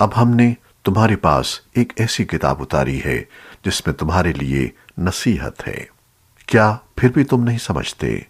اب ہم نے تمہارے پاس ایک ایسی کتاب اتاری ہے جس میں تمہارے لیے نصیحت ہے۔ کیا پھر بھی تم نہیں سمجھتے؟